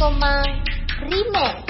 Komang Remake